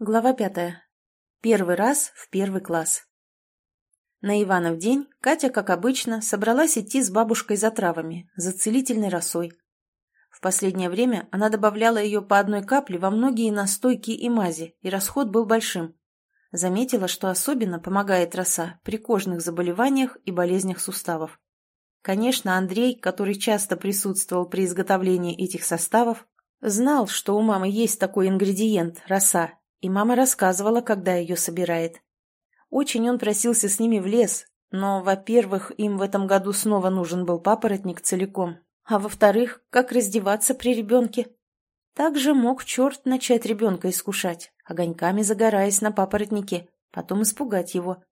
Глава пятая. Первый раз в первый класс. На Иванов день Катя, как обычно, собралась идти с бабушкой за травами, за целительной росой. В последнее время она добавляла ее по одной капле во многие настойки и мази, и расход был большим. Заметила, что особенно помогает роса при кожных заболеваниях и болезнях суставов. Конечно, Андрей, который часто присутствовал при изготовлении этих составов, знал, что у мамы есть такой ингредиент – роса, и мама рассказывала, когда ее собирает. Очень он просился с ними в лес, но, во-первых, им в этом году снова нужен был папоротник целиком, а во-вторых, как раздеваться при ребенке? Также мог черт начать ребенка искушать, огоньками загораясь на папоротнике, потом испугать его.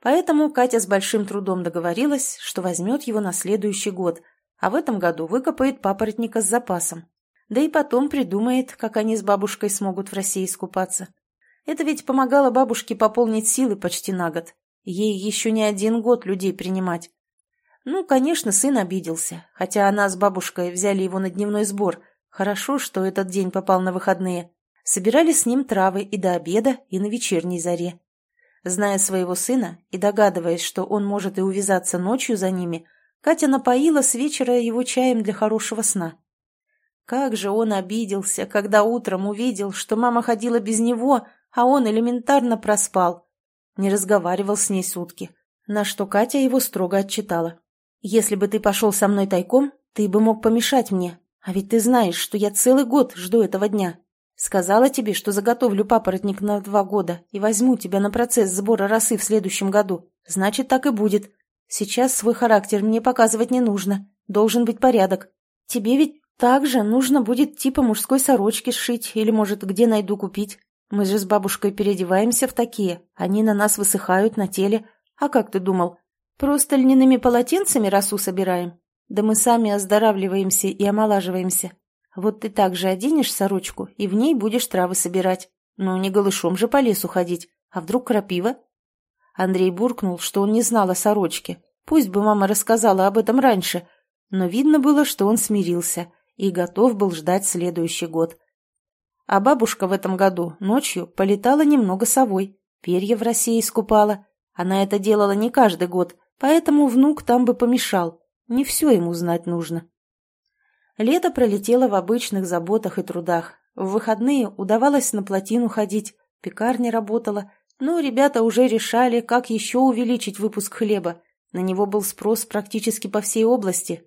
Поэтому Катя с большим трудом договорилась, что возьмет его на следующий год, а в этом году выкопает папоротника с запасом. Да и потом придумает, как они с бабушкой смогут в России искупаться. Это ведь помогало бабушке пополнить силы почти на год. Ей еще не один год людей принимать. Ну, конечно, сын обиделся, хотя она с бабушкой взяли его на дневной сбор. Хорошо, что этот день попал на выходные. Собирали с ним травы и до обеда, и на вечерней заре. Зная своего сына и догадываясь, что он может и увязаться ночью за ними, Катя напоила с вечера его чаем для хорошего сна. Как же он обиделся, когда утром увидел, что мама ходила без него, а он элементарно проспал. Не разговаривал с ней сутки, на что Катя его строго отчитала. «Если бы ты пошел со мной тайком, ты бы мог помешать мне, а ведь ты знаешь, что я целый год жду этого дня. Сказала тебе, что заготовлю папоротник на два года и возьму тебя на процесс сбора росы в следующем году. Значит, так и будет. Сейчас свой характер мне показывать не нужно. Должен быть порядок. Тебе ведь также нужно будет типа мужской сорочки сшить или, может, где найду купить. Мы же с бабушкой переодеваемся в такие. Они на нас высыхают на теле. А как ты думал? Просто льняными полотенцами росу собираем? Да мы сами оздоравливаемся и омолаживаемся. Вот ты также оденешь сорочку, и в ней будешь травы собирать. Ну, не голышом же по лесу ходить. А вдруг крапива? Андрей буркнул, что он не знал о сорочке. Пусть бы мама рассказала об этом раньше. Но видно было, что он смирился – и готов был ждать следующий год. А бабушка в этом году ночью полетала немного совой, перья в России искупала. Она это делала не каждый год, поэтому внук там бы помешал. Не все ему знать нужно. Лето пролетело в обычных заботах и трудах. В выходные удавалось на плотину ходить, пекарня работала, но ребята уже решали, как еще увеличить выпуск хлеба. На него был спрос практически по всей области,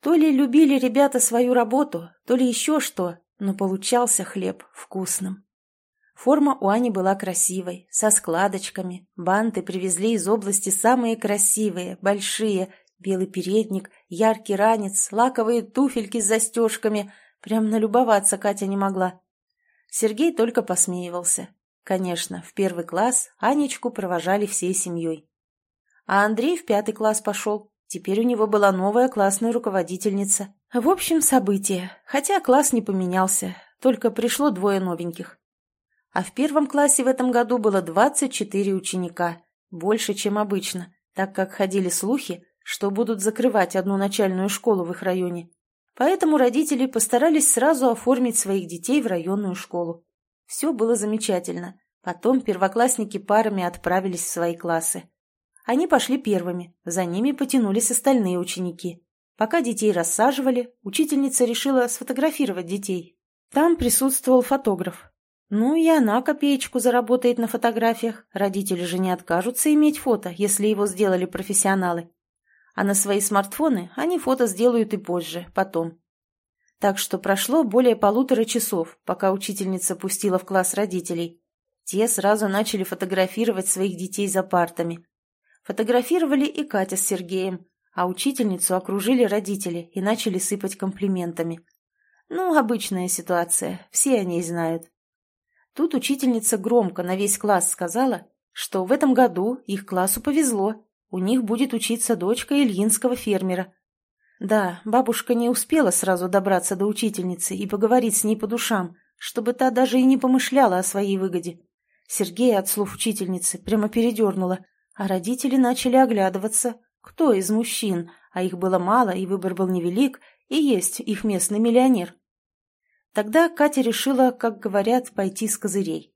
то ли любили ребята свою работу, то ли еще что, но получался хлеб вкусным. Форма у Ани была красивой, со складочками. Банты привезли из области самые красивые, большие. Белый передник, яркий ранец, лаковые туфельки с застежками. Прям налюбоваться Катя не могла. Сергей только посмеивался. Конечно, в первый класс Анечку провожали всей семьей. А Андрей в пятый класс пошел. Теперь у него была новая классная руководительница. В общем, событие. Хотя класс не поменялся, только пришло двое новеньких. А в первом классе в этом году было 24 ученика. Больше, чем обычно, так как ходили слухи, что будут закрывать одну начальную школу в их районе. Поэтому родители постарались сразу оформить своих детей в районную школу. Все было замечательно. Потом первоклассники парами отправились в свои классы. Они пошли первыми, за ними потянулись остальные ученики. Пока детей рассаживали, учительница решила сфотографировать детей. Там присутствовал фотограф. Ну и она копеечку заработает на фотографиях. Родители же не откажутся иметь фото, если его сделали профессионалы. А на свои смартфоны они фото сделают и позже, потом. Так что прошло более полутора часов, пока учительница пустила в класс родителей. Те сразу начали фотографировать своих детей за партами. Фотографировали и Катя с Сергеем, а учительницу окружили родители и начали сыпать комплиментами. Ну, обычная ситуация, все о ней знают. Тут учительница громко на весь класс сказала, что в этом году их классу повезло, у них будет учиться дочка Ильинского фермера. Да, бабушка не успела сразу добраться до учительницы и поговорить с ней по душам, чтобы та даже и не помышляла о своей выгоде. Сергея от слов учительницы прямо передернула, а родители начали оглядываться, кто из мужчин, а их было мало и выбор был невелик, и есть их местный миллионер. Тогда Катя решила, как говорят, пойти с козырей.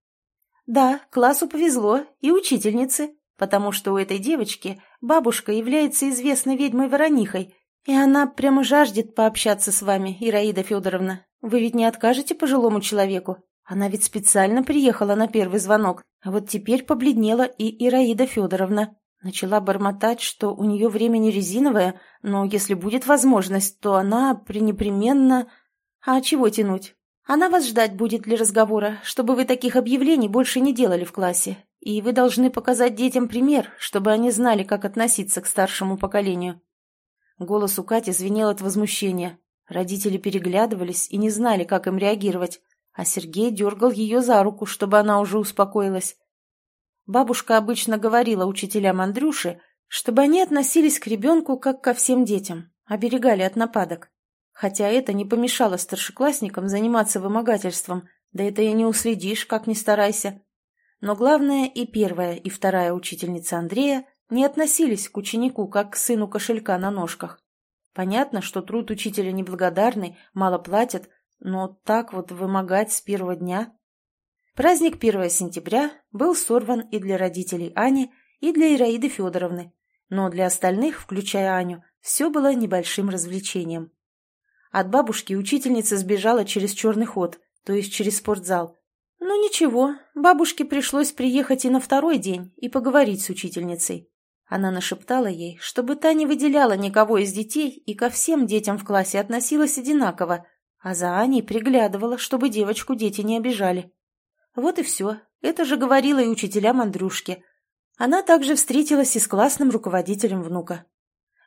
Да, классу повезло, и учительнице, потому что у этой девочки бабушка является известной ведьмой Воронихой, и она прямо жаждет пообщаться с вами, Ираида Федоровна. Вы ведь не откажете пожилому человеку? Она ведь специально приехала на первый звонок, а вот теперь побледнела и Ираида Федоровна. Начала бормотать, что у нее время не резиновое, но если будет возможность, то она пренепременно... А чего тянуть? Она вас ждать будет для разговора, чтобы вы таких объявлений больше не делали в классе. И вы должны показать детям пример, чтобы они знали, как относиться к старшему поколению. Голос у Кати звенел от возмущения. Родители переглядывались и не знали, как им реагировать а Сергей дергал ее за руку, чтобы она уже успокоилась. Бабушка обычно говорила учителям Андрюши, чтобы они относились к ребенку как ко всем детям, оберегали от нападок. Хотя это не помешало старшеклассникам заниматься вымогательством, да это и не уследишь, как ни старайся. Но главное, и первая, и вторая учительница Андрея не относились к ученику как к сыну кошелька на ножках. Понятно, что труд учителя неблагодарный, мало платят, но так вот вымогать с первого дня... Праздник 1 сентября был сорван и для родителей Ани, и для Ираиды Федоровны, но для остальных, включая Аню, все было небольшим развлечением. От бабушки учительница сбежала через черный ход, то есть через спортзал. Ну ничего, бабушке пришлось приехать и на второй день и поговорить с учительницей. Она нашептала ей, чтобы та не выделяла никого из детей и ко всем детям в классе относилась одинаково, а за Аней приглядывала, чтобы девочку дети не обижали. Вот и все. Это же говорила и учителям Андрюшке. Она также встретилась и с классным руководителем внука.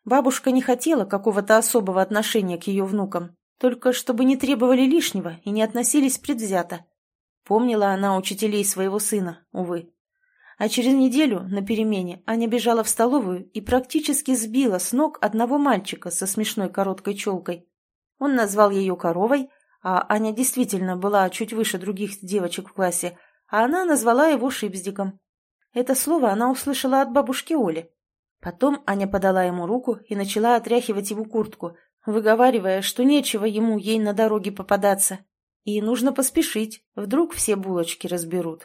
Бабушка не хотела какого-то особого отношения к ее внукам, только чтобы не требовали лишнего и не относились предвзято. Помнила она учителей своего сына, увы. А через неделю на перемене Аня бежала в столовую и практически сбила с ног одного мальчика со смешной короткой челкой. Он назвал ее коровой, а Аня действительно была чуть выше других девочек в классе, а она назвала его шипздиком. Это слово она услышала от бабушки Оли. Потом Аня подала ему руку и начала отряхивать его куртку, выговаривая, что нечего ему ей на дороге попадаться. И нужно поспешить, вдруг все булочки разберут.